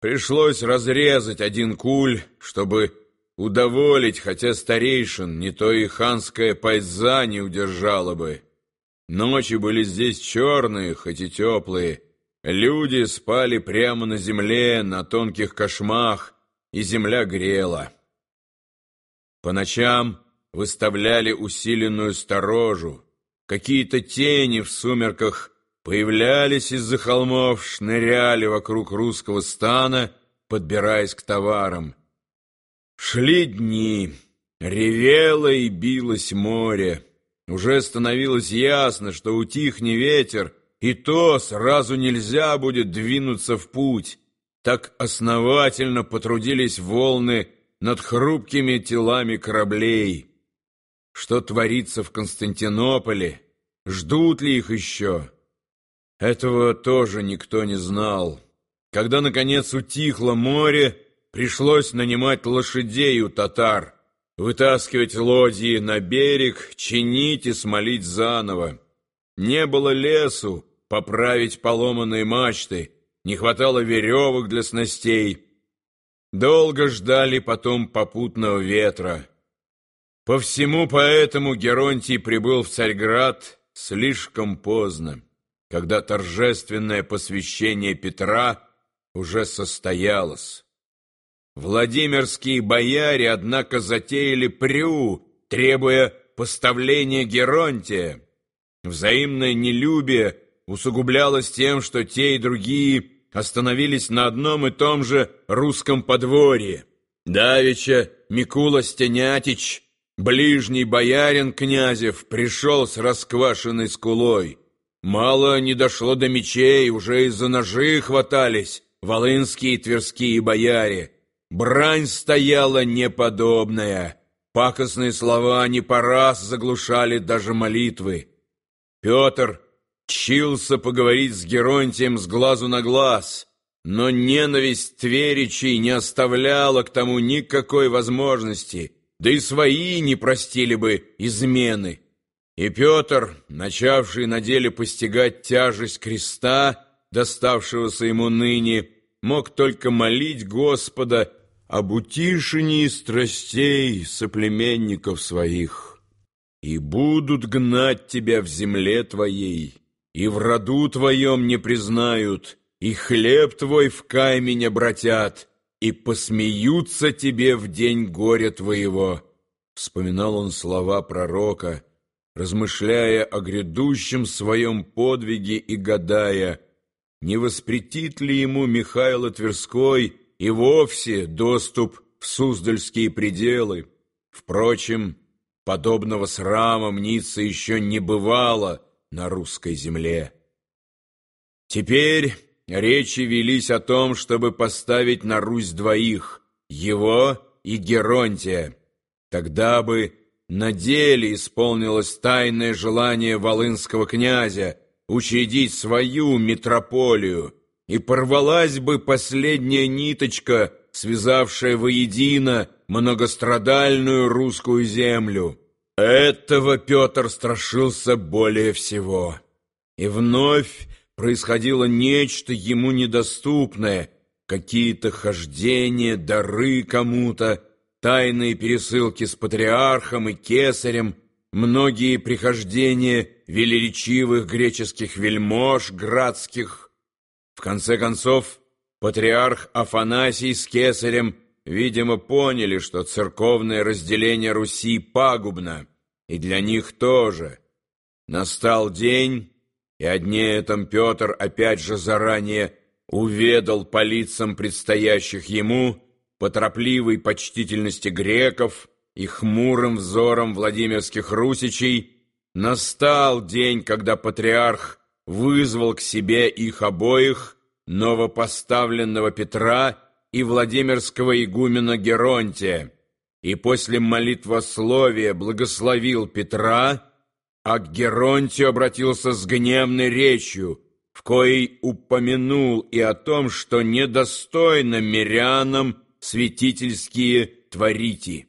Пришлось разрезать один куль, чтобы удоволить, хотя старейшин, не то и ханская пайза не удержала бы. Ночи были здесь черные, хоть и теплые. Люди спали прямо на земле, на тонких кошмах, и земля грела. По ночам выставляли усиленную сторожу. Какие-то тени в сумерках появлялись из-за холмов, шныряли вокруг русского стана, подбираясь к товарам. Шли дни, ревело и билось море. Уже становилось ясно, что утихни ветер, и то сразу нельзя будет двинуться в путь. Так основательно потрудились волны над хрупкими телами кораблей. Что творится в Константинополе? Ждут ли их еще? Этого тоже никто не знал. Когда, наконец, утихло море, пришлось нанимать лошадей у татар, вытаскивать лодьи на берег, чинить и смолить заново. Не было лесу, поправить поломанные мачты, не хватало веревок для снастей. Долго ждали потом попутного ветра. По всему поэтому Геронтий прибыл в Царьград слишком поздно когда торжественное посвящение Петра уже состоялось. Владимирские бояре, однако, затеяли прю, требуя поставления Геронтия. Взаимное нелюбие усугублялось тем, что те и другие остановились на одном и том же русском подворье. Давича Микула Стенятич, ближний боярин князев, пришел с расквашенной скулой. Мало не дошло до мечей, уже из-за ножи хватались волынские и тверские бояре. Брань стояла неподобная. Пакостные слова не по раз заглушали даже молитвы. Петр чился поговорить с Геронтием с глазу на глаз, но ненависть Тверичей не оставляла к тому никакой возможности, да и свои не простили бы измены. И Петр, начавший на деле постигать тяжесть креста, доставшегося ему ныне, мог только молить Господа об утишении страстей соплеменников своих. «И будут гнать тебя в земле твоей, и в роду твоем не признают, и хлеб твой в камень обратят, и посмеются тебе в день горя твоего». Вспоминал он слова пророка – размышляя о грядущем своем подвиге и гадая, не воспретит ли ему Михайло Тверской и вовсе доступ в Суздальские пределы. Впрочем, подобного срама мнится еще не бывало на русской земле. Теперь речи велись о том, чтобы поставить на Русь двоих, его и Геронтия. Тогда бы на деле исполнилось тайное желание волынского князя учредить свою митрополию, и порвалась бы последняя ниточка, связавшая воедино многострадальную русскую землю. Этого Петр страшился более всего. И вновь происходило нечто ему недоступное, какие-то хождения, дары кому-то, тайные пересылки с патриархом и кесарем, многие прихождения велеречивых греческих вельмож градских. В конце концов, патриарх Афанасий с кесарем, видимо, поняли, что церковное разделение Руси пагубно, и для них тоже. Настал день, и о этом Петр опять же заранее уведал по лицам предстоящих ему, по торопливой почтительности греков и хмурым взором владимирских русичей настал день, когда патриарх вызвал к себе их обоих, новопоставленного Петра и Владимирского игумена Геронтия, и после молитвословия благословил Петра, а к Геронтию обратился с гневной речью, в коей упомянул и о том, что недостойно мирянам святительские творите.